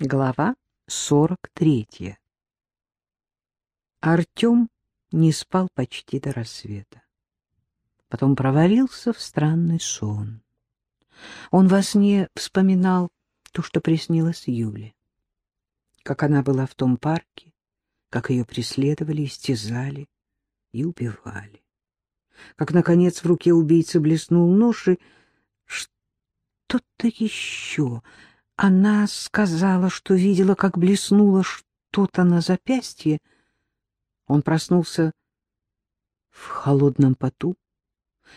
Глава 43 Артем не спал почти до рассвета. Потом провалился в странный сон. Он во сне вспоминал то, что приснилось Юле. Как она была в том парке, как ее преследовали, истязали и убивали. Как, наконец, в руке убийцы блеснул нож и что-то еще — она сказала, что видела, как блеснуло что-то на запястье. Он проснулся в холодном поту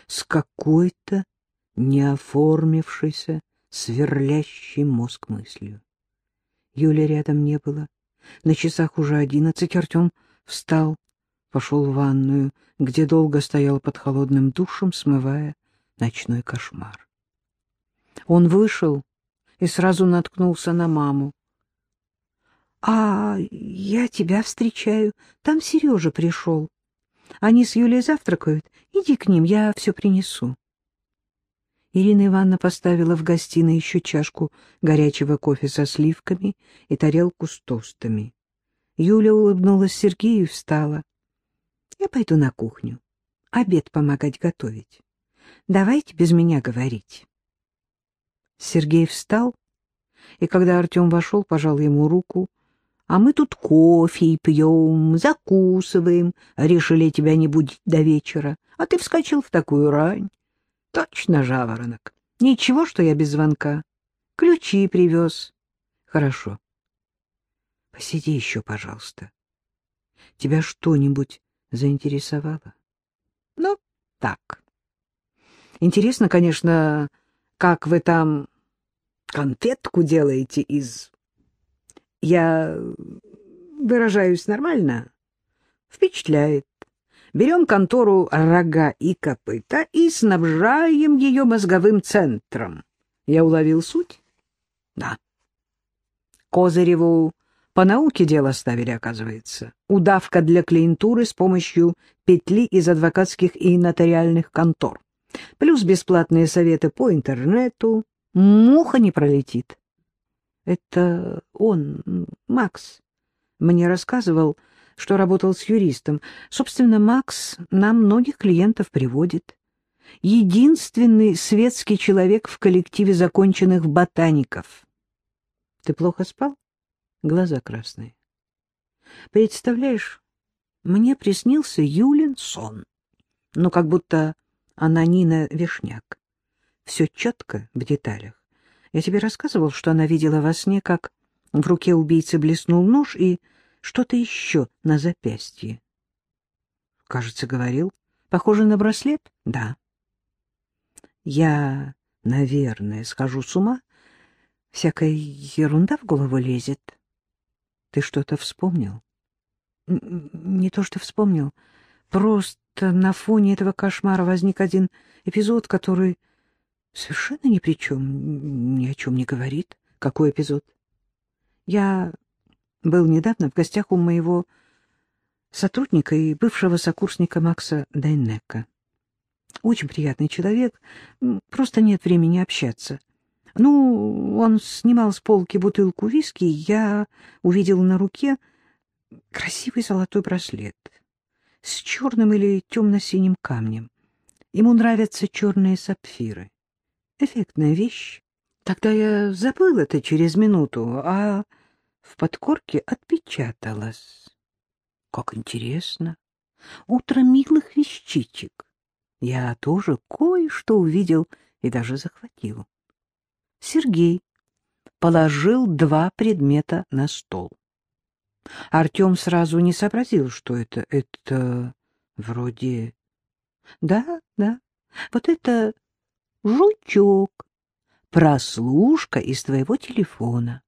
с какой-то неоформившейся, сверлящей мозг мыслью. Юли рядом не было. На часах уже одиннадцать Артем встал, пошел в ванную, где долго стоял под холодным душем, смывая ночной кошмар. Он вышел и сразу наткнулся на маму. — А я тебя встречаю. Там Сережа пришел. Они с Юлей завтракают. Иди к ним, я все принесу. Ирина Ивановна поставила в гостиной еще чашку горячего кофе со сливками и тарелку с тостами. Юля улыбнулась Сергею и встала. — Я пойду на кухню. Обед помогать готовить. Давайте без меня говорить. Сергей встал, и когда Артем вошел, пожал ему руку. — А мы тут кофе пьем, закусываем, решили тебя не будить до вечера, а ты вскочил в такую рань. Точно жаворонок. Ничего, что я без звонка. Ключи привез. Хорошо. Посиди еще, пожалуйста. Тебя что-нибудь заинтересовало? Ну, так. Интересно, конечно, как вы там конфетку делаете из... Я выражаюсь нормально? Впечатляет. Берем контору рога и копыта и снабжаем ее мозговым центром. Я уловил суть? Да. Козыреву по науке дело ставили, оказывается. Удавка для клиентуры с помощью петли из адвокатских и нотариальных контор. Плюс бесплатные советы по интернету, муха не пролетит. Это он, Макс, мне рассказывал, что работал с юристом. Собственно, Макс нам многих клиентов приводит. Единственный светский человек в коллективе законченных ботаников. Ты плохо спал? Глаза красные. Представляешь, мне приснился Юлин сон. Ну, как будто она Нина Вишняк все четко в деталях. Я тебе рассказывал, что она видела во сне, как в руке убийцы блеснул нож и что-то еще на запястье. Кажется, говорил. Похоже на браслет? Да. Я, наверное, схожу с ума. Всякая ерунда в голову лезет. Ты что-то вспомнил? Не то, что вспомнил. Просто на фоне этого кошмара возник один эпизод, который Совершенно ни при чем, ни о чем не говорит. Какой эпизод? Я был недавно в гостях у моего сотрудника и бывшего сокурсника Макса Дайнека. Очень приятный человек, просто нет времени общаться. Ну, он снимал с полки бутылку виски, я увидел на руке красивый золотой браслет с черным или темно-синим камнем. Ему нравятся черные сапфиры. Эффектная вещь. Тогда я забыл это через минуту, а в подкорке отпечаталось. Как интересно. Утро милых вещичек. Я тоже кое-что увидел и даже захватил. Сергей положил два предмета на стол. Артем сразу не сообразил, что это. Это вроде... Да, да, вот это жучок, прослушка из твоего телефона.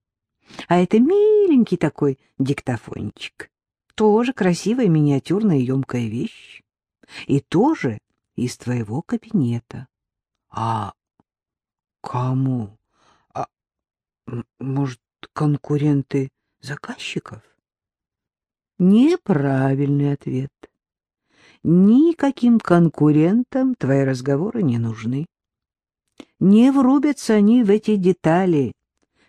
А это миленький такой диктофончик. Тоже красивая миниатюрная емкая вещь. И тоже из твоего кабинета. А кому? А, может, конкуренты заказчиков? Неправильный ответ. Никаким конкурентам твои разговоры не нужны. Не врубятся они в эти детали.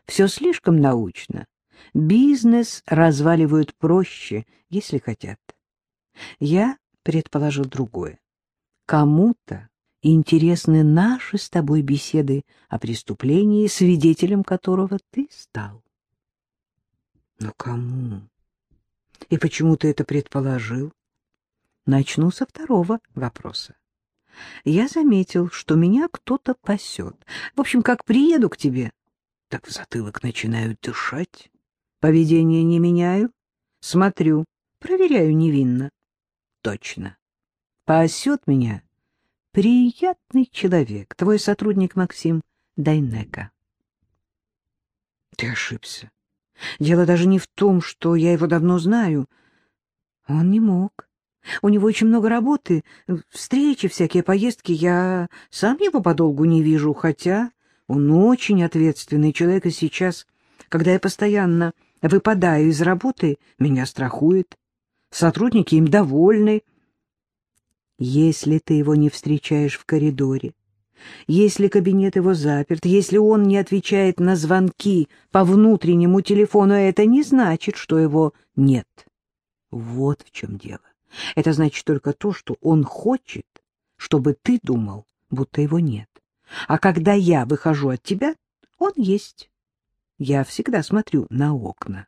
Все слишком научно, Бизнес разваливают проще, если хотят. Я предположил другое. Кому-то интересны наши с тобой беседы о преступлении, свидетелем которого ты стал. Но кому? И почему ты это предположил? Начну со второго вопроса. Я заметил, что меня кто-то пасет. В общем, как приеду к тебе, так в затылок начинают дышать. Поведение не меняю, смотрю, проверяю невинно. Точно. Пасет меня приятный человек, твой сотрудник Максим Дайнека. Ты ошибся. Дело даже не в том, что я его давно знаю. Он не мог. У него очень много работы, встречи, всякие поездки. Я сам его подолгу не вижу, хотя он очень ответственный человек, и сейчас, когда я постоянно выпадаю из работы, меня страхует. Сотрудники им довольны. Если ты его не встречаешь в коридоре, если кабинет его заперт, если он не отвечает на звонки по внутреннему телефону, это не значит, что его нет. Вот в чем дело. Это значит только то, что он хочет, чтобы ты думал, будто его нет. А когда я выхожу от тебя, он есть. Я всегда смотрю на окна.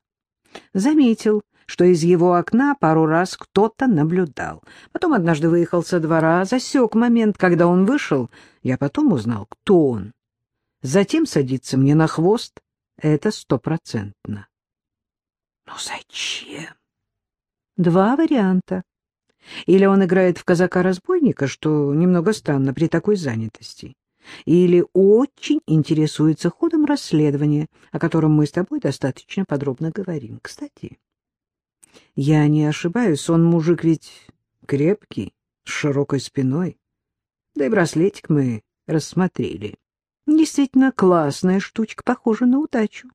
Заметил, что из его окна пару раз кто-то наблюдал. Потом однажды выехал со двора, засек момент, когда он вышел. Я потом узнал, кто он. Затем садится мне на хвост. Это стопроцентно. Но зачем? Два варианта. Или он играет в казака-разбойника, что немного странно при такой занятости. Или очень интересуется ходом расследования, о котором мы с тобой достаточно подробно говорим. Кстати, я не ошибаюсь, он мужик ведь крепкий, с широкой спиной. Да и браслетик мы рассмотрели. Действительно классная штучка, похожа на удачу.